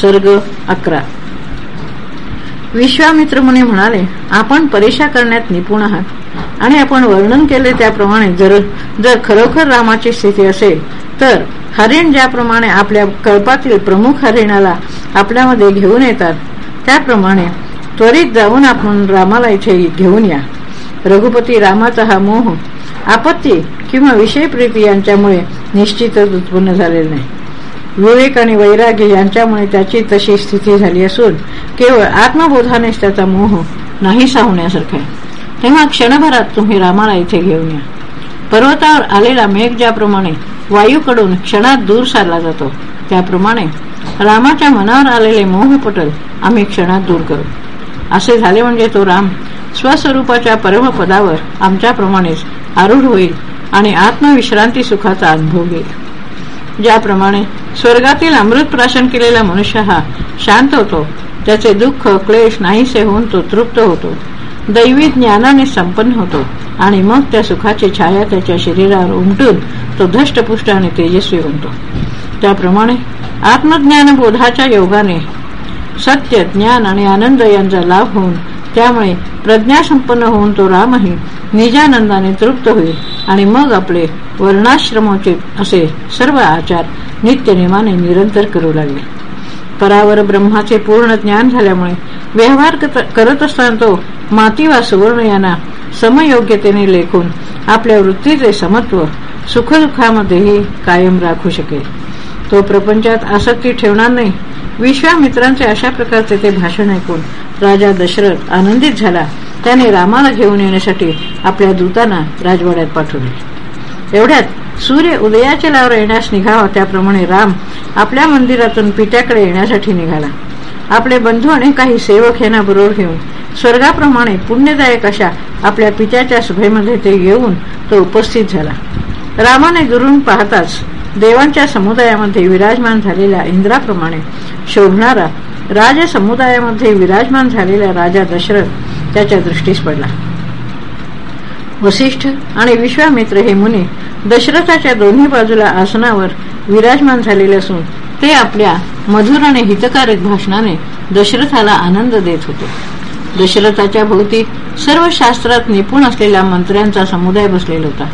सर्ग अकरा. विश्वामित्र मुनी म्हणाले आपण परीक्षा करण्यात निपुण आहात आणि आपण वर्णन केले त्याप्रमाणे जर जर खरोखर रामाची स्थिती असेल तर हरिण ज्याप्रमाणे आपल्या कळपातील प्रमुख हरिणाला आपल्यामध्ये घेऊन येतात त्याप्रमाणे त्वरित जाऊन आपण रामाला इथे घेऊन या. रघुपती रामाचा हा मोह आपत्ती किंवा विषय प्रीती यांच्यामुळे निश्चितच उत्पन्न झालेला नाही. विवेक आणि वैराग्य यांच्यामुळे त्याची तशी स्थिती झाली असून केवळ आत्मबोधानेच त्याचा मोह नाही सावण्यासारखा आहे. तेव्हा क्षणभरात तुम्ही रामाला इथे घेऊन या. पर्वतावर आलेला मेघ ज्याप्रमाणे वायूकडून क्षणात दूर सारला जातो त्याप्रमाणे रामाच्या मनावर आलेले मोहपटल आम्ही क्षणात दूर करू. असे झाले म्हणजे तो राम स्वस्वरूपाच्या परमपदावर आमच्याप्रमाणेच आरूढ होईल आणि आत्मविश्रांती सुखाचा अनुभव घेईल. ज्याप्रमाणे स्वर्गातील अमृत प्राशन केलेला मनुष्य हा शांत होतो. त्याचे दुःख क्लेश नाहीसे होऊन तो तृप्त होतो. दैवी ज्ञानाने संपन्न होतो आणि मग त्या सुखाची छाया त्याच्या शरीरावर उमटून तो धष्टपुष्ट आणि तेजस्वी बनतो. त्याप्रमाणे आत्मज्ञान बोधाच्या योगाने सत्य ज्ञान आणि आनंद यांचा लाभ होऊन त्यामुळे प्रज्ञासंपन्न होऊन तो रामही निजानंदाने तृप्त होईल. आणि मग आपले वर्णाश्रमोचित असे सर्व आचार नित्यनेमाने निरंतर करू लागले. परावर ब्रह्माचे पूर्ण ज्ञान झाल्यामुळे व्यवहार करत असताना तो माती वा सुवर्ण यांना समयोग्यतेने लेखून आपल्या वृत्तीचे समत्व सुखदुःखामध्येही कायम राखू शकेल. तो प्रपंचात आसक्ती ठेवणार नाही. विश्वामित्रांचे अशा प्रकारचे ते भाषण ऐकून राजा दशरथ आनंदित झाला. त्याने रामाला घेऊन येण्यासाठी आपल्या दूतांना राजवाड्यात पाठवले. एवढ्यात सूर्य उदयाच्या लावर येण्यास निघावा त्याप्रमाणे राम आपल्या मंदिरातून पित्याकडे येण्यासाठी निघाला. आपले बंधू आणि काही सेवक यांना बरोबर घेऊन स्वर्गाप्रमाणे पुण्यदायक अशा आपल्या पित्याच्या सभेमध्ये ते येऊन तो उपस्थित झाला. रामाने दुरून पाहताच देवांच्या समुदायामध्ये विराजमान झालेल्या इंद्राप्रमाणे शोभणारा राज समुदायामध्ये विराजमान झालेला राजा दशरथ त्याच्या दृष्टीस पडला. वसिष्ठ आणि विश्वामित्र हे मुनी दशरथाच्या दोन्ही बाजूला आसनावर विराजमान झालेले असून ते आपल्या मधुर आणि हितकारक भाषणाने दशरथाला आनंद देत होते. दशरथाच्या भोवती सर्व शास्त्रात निपुण असलेल्या मंत्र्यांचा समुदाय बसलेला होता.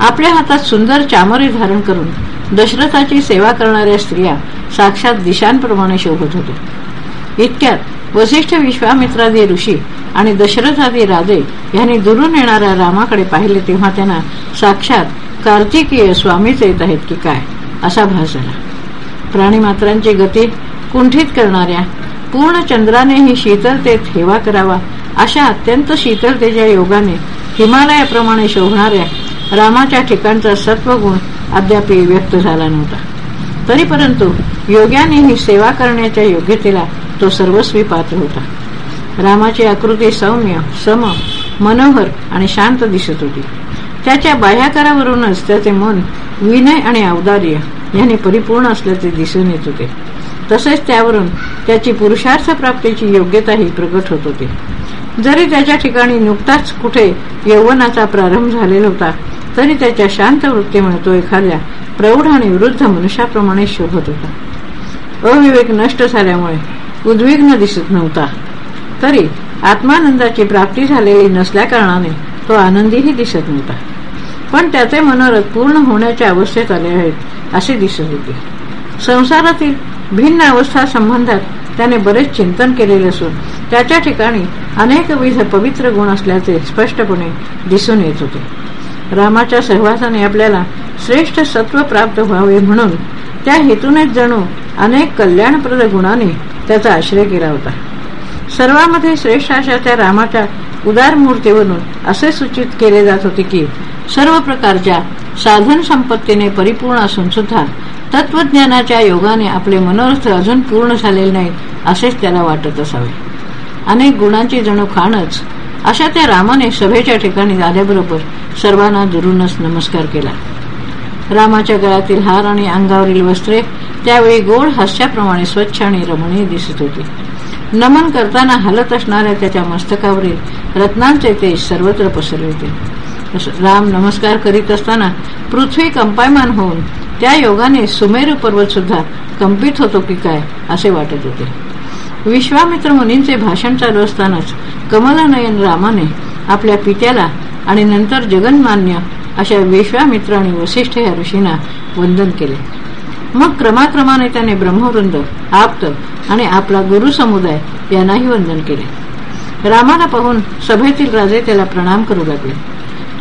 आपल्या हातात सुंदर चामरे धारण करून दशरथाची सेवा करणाऱ्या स्त्रिया साक्षात दिशांप्रमाणे शोभत होते इतक्यात वसिष्ठ विश्वामित्रादी ऋषी आणि दशरथादी राजे यांनी दुरून येणाऱ्या रामाकडे पाहिले तेव्हा त्यांना साक्षात कार्तिकीय स्वामीच येत आहेत की काय असा भास झाला. प्राणीमात्रांची गती कुंठित करणाऱ्या पूर्ण चंद्रानेही शीतलतेत हेवा करावा अशा अत्यंत शीतलतेच्या योगाने हिमालयाप्रमाणे शोभणाऱ्या रामाच्या ठिकाणचा सत्वगुण अद्याप व्यक्त झाला नव्हता. तरी परंतु योग्याने ही सेवा करण्याच्या योग्यतेला तो सर्वस्वी पात्र होता. रामाची आकृती सौम्य सम मनोहर आणि शांत दिसत होती. त्याच्या बाह्याकारावरूनच त्याचे मन विनय आणि औदार्य यांनी परिपूर्ण असल्याचे दिसून येत होते. तसेच त्यावरून त्याची पुरुषार्थ प्राप्तीची योग्यताही प्रकट होत होती. जरी त्याच्या ठिकाणी नुकताच कुठे यौवनाचा प्रारंभ झालेला होता तरी त्याच्या शांत वृत्तीमुळे तो एखाद्या प्रौढ आणि वृद्ध मनुष्याप्रमाणे शोभत होता. अविवेक नष्ट झाल्यामुळे उद्विग्न दिसत नव्हता. तरी आत्मानंदाची प्राप्ती झालेली नसल्याकारणाने तो आनंदीही दिसत नव्हता. पण त्याचे मनोरथ पूर्ण होण्याच्या अवस्थेत आले आहेत असे दिसत होते. संसारातील भिन्न अवस्था संबंधात त्याने बरेच चिंतन केलेले असून त्याच्या ठिकाणी अनेकविध पवित्र गुण असल्याचे स्पष्टपणे दिसून येत होते. रामाच्या सहवासाने आपल्याला श्रेष्ठ सत्व प्राप्त व्हावे म्हणून त्या हेतूनेच जणू अनेक कल्याणप्रद गुणाने त्याचा आश्रय केला होता. सर्वांमध्ये श्रेष्ठ अशा त्या रामाच्या उदार मूर्तीवरून असे सूचित केले जात होते की सर्व प्रकारच्या साधन संपत्तीने परिपूर्ण असून सुद्धा तत्वज्ञानाच्या योगाने आपले मनोरथ अजून पूर्ण झालेले नाहीत असेच त्याला वाटत असावे. अनेक गुणांची जणू खाणच अशा त्या रामाने सभेच्या ठिकाणी आल्याबरोबर सर्वांना दुरूनच नमस्कार केला. रामाच्या गळातील हार आणि अंगावरील वस्त्रे त्यावेळी गोड हास्याप्रमाणे स्वच्छ आणि रमणीय दिसत होती. नमन करताना हलत असणाऱ्या त्याच्या मस्तकावरील रत्नांचे तेज सर्वत्र पसरले होते राम नमस्कार करीत असताना पृथ्वी कंपायमान होऊन त्या योगाने सुमेरू पर्वत सुद्धा कंपित होतो की काय असे वाटत होते. विश्वामित्र मुनींचे भाषण चालू असतानाच कमलनयन रामाने आपल्या पित्याला आणि नंतर जगन्मान्य अशा विश्वामित्र आणि वसिष्ठ या ऋषींना वंदन केले. मग क्रमाक्रमाने त्याने ब्रह्मवृंद आप्त आणि आपला गुरु समुदाय यांनाही वंदन केले. रामाला पाहून सभेतील राजे त्याला प्रणाम करू लागले.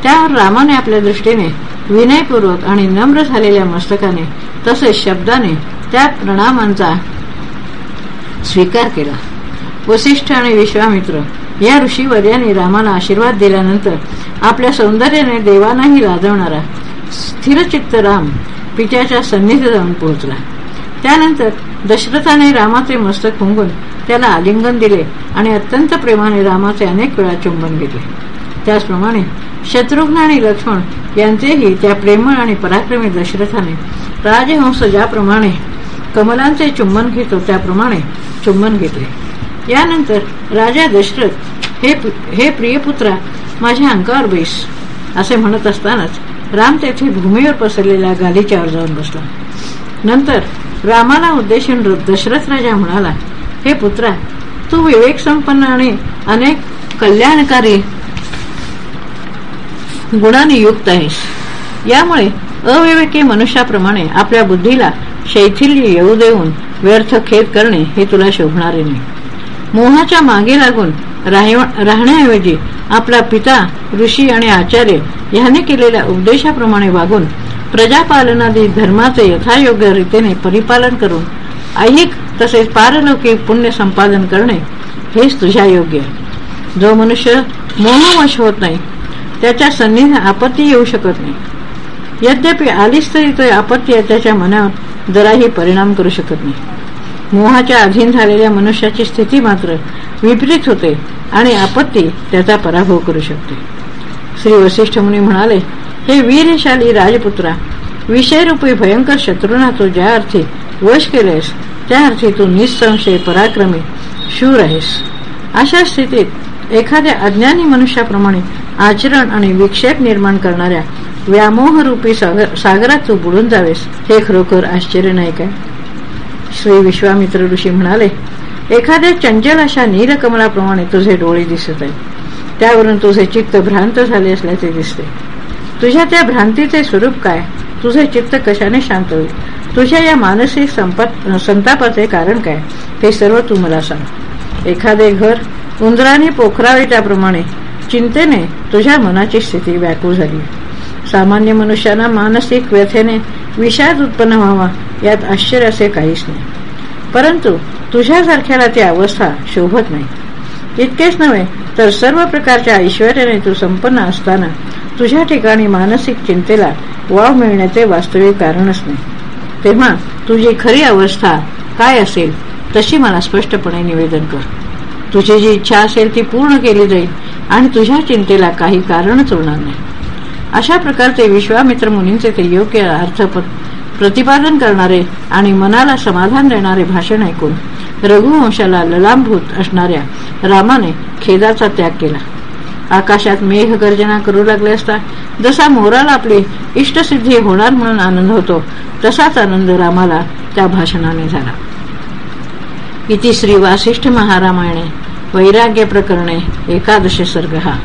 त्यावर रामाने आपल्या दृष्टीने विनयपूर्वक आणि नम्र झालेल्या मस्तकाने तसेच शब्दाने त्या प्रणामांचा स्वीकार केला. वसिष्ठ आणि विश्वामित्र या ऋषीवर्याने रामाला आशीर्वाद दिल्यानंतर आपल्या सौंदर्याने देवांनाही लाजवणारा स्थिरचित्त राम पित्याच्या सन्निधी जाऊन पोहोचला. त्यानंतर दशरथाने रामाचे मस्तक हुंगून त्याला आलिंगन दिले आणि अत्यंत प्रेमाने रामाचे अनेक वेळा चुंबन घेतले. त्याचप्रमाणे शत्रुघ्न आणि लक्ष्मण यांचेही त्या प्रेमळ आणि पराक्रमी दशरथाने राजहंस ज्याप्रमाणे कमलांचे चुंबन घेतो त्याप्रमाणे चुंबन घेतले. यानंतर राजा दशरथ हे हे प्रियपुत्रा माझ्या अंकावर बैस असे म्हणत असतानाच राम तेथे भूमीवर पसरलेल्या गालीच्यावर जाऊन बसला. नंतर रामाला उद्देशून दशरथ राजा म्हणाला हे पुत्रा तू विवेक संपन्न आणि अनेक कल्याणकारी गुणाने युक्त आहेस. यामुळे अविवेकी मनुष्याप्रमाणे आपल्या बुद्धीला शैथिल्य येऊ देऊन व्यर्थ खेद करणे हे तुला शोभणारे नाही. मोहाच्या मागे लागून राहण्याऐवजी आपला पिता ऋषी आणि आचार्य ह्याने केलेल्या उपदेशाप्रमाणे वागून प्रजापालनादी धर्माचे यथायोग्य रीतीने परिपालन करून ऐहिक तसेच पारलौकिक पुण्य संपादन करणे हेच तुझ्या योग्य आहे. जो मनुष्य मोहवश होत नाही त्याच्या सन्नीने आपत्ती येऊ शकत नाही. यद्यपि आलीच तरी तो आपत्ती त्याच्या मनावर जराही परिणाम करू शकत नाही. मोहाच्या अधीन झालेल्या मनुष्याची स्थिती मात्र विपरीत होते आणि आपत्ती त्याचा पराभव करू शकते. श्री वसिष्ठ मुनी म्हणाले हे वीरशाली राजपुत्रा विषयरूपी भयंकर शत्रूंना तू ज्या अर्थी वश केलेस त्या अर्थी तू निसंशय पराक्रमी शूर आहेस. अशा स्थितीत एखाद्या अज्ञानी मनुष्याप्रमाणे आचरण आणि विक्षेप निर्माण करणाऱ्या व्यामोहरूपी सागर सागरात तू बुडून जावेस हे खरोखर आश्चर्य नाही काय श्री विश्वामित्र ऋषी म्हणाले एखाद्या चंचल अशा नीलकमलाप्रमाणे तुझे डोळे दिसत आहेत. त्यावरून तुझे चित्त भ्रांत झाले असल्याचे दिसते. तुझ्या त्या भ्रांतीचे स्वरूप काय? तुझे चित्त कशाने शांत होईल? तुझ्या या मानसिक संतापाचे कारण काय? हे सर्व तू मला सांग. एखादे घर उंदराने पोखरावे त्याप्रमाणे चिंतेने तुझ्या मनाची स्थिती व्याकुळ झाली. सामान्य मनुष्याना मानसिक व्यथेने विषाद उत्पन्न व्हावा यात आश्चर्य असे काहीच नाही. परंतु तुझ्यासारख्याला ती अवस्था शोभत नाही. इतकेच नव्हे तर सर्व प्रकारच्या ऐश्वर्याने तू संपन्न असताना तुझ्या ठिकाणी मानसिक चिंतेला वाव मिळण्याचे वास्तविक कारणच नाही. तेव्हा तुझी खरी अवस्था काय असेल तशी मला स्पष्टपणे निवेदन कर. तुझी जी इच्छा असेल ती पूर्ण केली जाईल आणि तुझ्या चिंतेला काही कारणच उरणार नाही. अशा प्रकारचे विश्वामित्र मुनींचे ते योग्य अर्थ प्रतिपादन करणारे आणि मनाला समाधान देणारे भाषण ऐकून रघुवंशाला ललांभूत असणाऱ्या रामाने खेदाचा त्याग केला. आकाशात मेघ गर्जना करू लागले असता जसा मोराला आपली इष्टसिद्धी होणार म्हणून आनंद होतो तसाच आनंद रामाला त्या भाषणाने झाला. इति श्री वासिष्ठ महारामायणे वैराग्य प्रकरणे एकादश सर्ग हा.